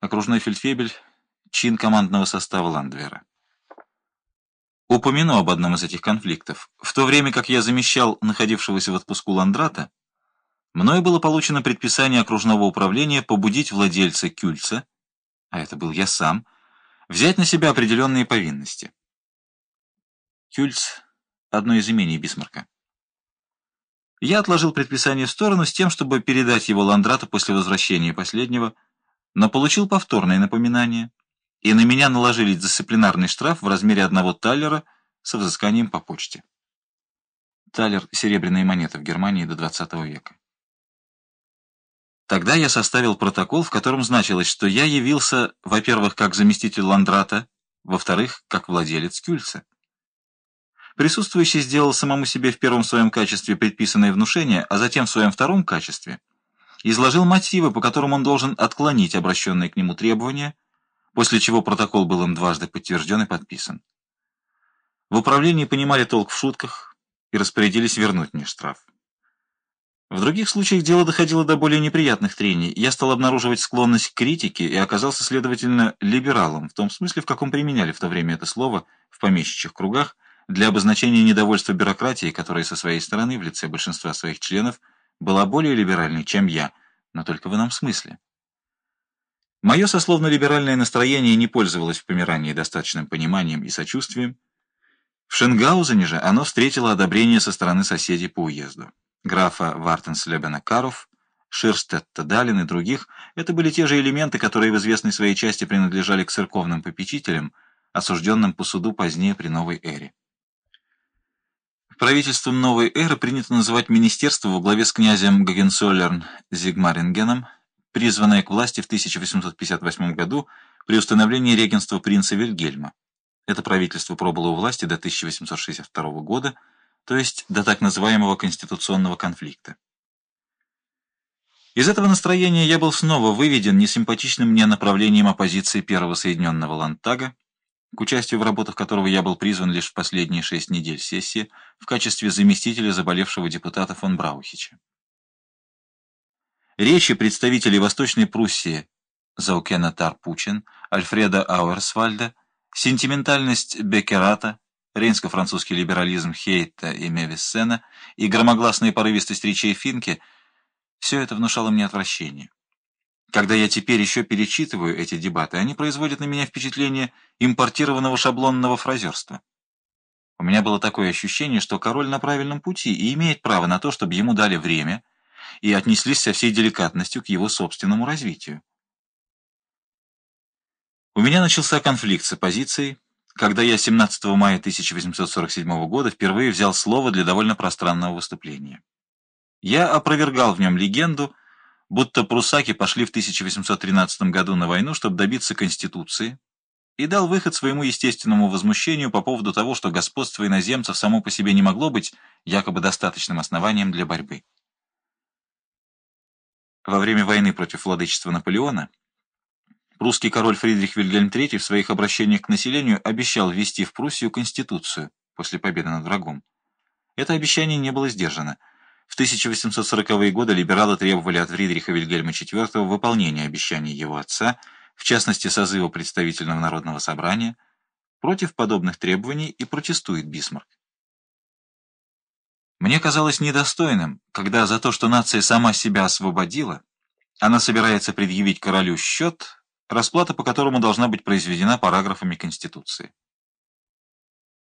окружной фельдфебель, чин командного состава Ландвера. Упомяну об одном из этих конфликтов. В то время как я замещал находившегося в отпуску Ландрата, мною было получено предписание окружного управления побудить владельца Кюльца, а это был я сам, взять на себя определенные повинности. Кюльц — одно из имений Бисмарка. Я отложил предписание в сторону с тем, чтобы передать его Ландрату после возвращения последнего, но получил повторное напоминание, и на меня наложили дисциплинарный штраф в размере одного таллера со взысканием по почте. Талер — серебряные монеты в Германии до 20 века. Тогда я составил протокол, в котором значилось, что я явился, во-первых, как заместитель Ландрата, во-вторых, как владелец Кюльца. Присутствующий сделал самому себе в первом своем качестве предписанное внушение, а затем в своем втором качестве изложил мотивы, по которым он должен отклонить обращенные к нему требования, после чего протокол был им дважды подтвержден и подписан. В управлении понимали толк в шутках и распорядились вернуть мне штраф. В других случаях дело доходило до более неприятных трений. Я стал обнаруживать склонность к критике и оказался, следовательно, либералом, в том смысле, в каком применяли в то время это слово в помещичьих кругах, для обозначения недовольства бюрократии, которая со своей стороны в лице большинства своих членов была более либеральной, чем я, но только в ином смысле. Мое сословно-либеральное настроение не пользовалось в Померании достаточным пониманием и сочувствием. В Шенгаузене же оно встретило одобрение со стороны соседей по уезду. Графа Вартенслебена Каров, Ширстетта Далин и других — это были те же элементы, которые в известной своей части принадлежали к церковным попечителям, осужденным по суду позднее при новой эре. Правительством новой эры принято называть министерство во главе с князем Гагенсолерн Зигмарингеном, призванное к власти в 1858 году при установлении регенства принца Вильгельма. Это правительство пробыло у власти до 1862 года, то есть до так называемого конституционного конфликта. Из этого настроения я был снова выведен несимпатичным мне направлением оппозиции Первого Соединенного Лантага, к участию в работах которого я был призван лишь в последние шесть недель сессии в качестве заместителя заболевшего депутата фон Браухича. Речи представителей Восточной Пруссии Заукена Тарпучин, Альфреда Ауэрсвальда, сентиментальность Беккерата, рейнско-французский либерализм Хейта и Мевиссена и громогласная порывистость речей Финке – все это внушало мне отвращение. Когда я теперь еще перечитываю эти дебаты, они производят на меня впечатление импортированного шаблонного фразерства. У меня было такое ощущение, что король на правильном пути и имеет право на то, чтобы ему дали время и отнеслись со всей деликатностью к его собственному развитию. У меня начался конфликт с оппозицией, когда я 17 мая 1847 года впервые взял слово для довольно пространного выступления. Я опровергал в нем легенду, будто прусаки пошли в 1813 году на войну, чтобы добиться Конституции, и дал выход своему естественному возмущению по поводу того, что господство иноземцев само по себе не могло быть якобы достаточным основанием для борьбы. Во время войны против владычества Наполеона прусский король Фридрих Вильгельм III в своих обращениях к населению обещал ввести в Пруссию Конституцию после победы над врагом. Это обещание не было сдержано. В 1840-е годы либералы требовали от Фридриха Вильгельма IV выполнения обещаний его отца, в частности созыва представительного народного собрания. Против подобных требований и протестует Бисмарк. Мне казалось недостойным, когда за то, что нация сама себя освободила, она собирается предъявить королю счет, расплата по которому должна быть произведена параграфами Конституции.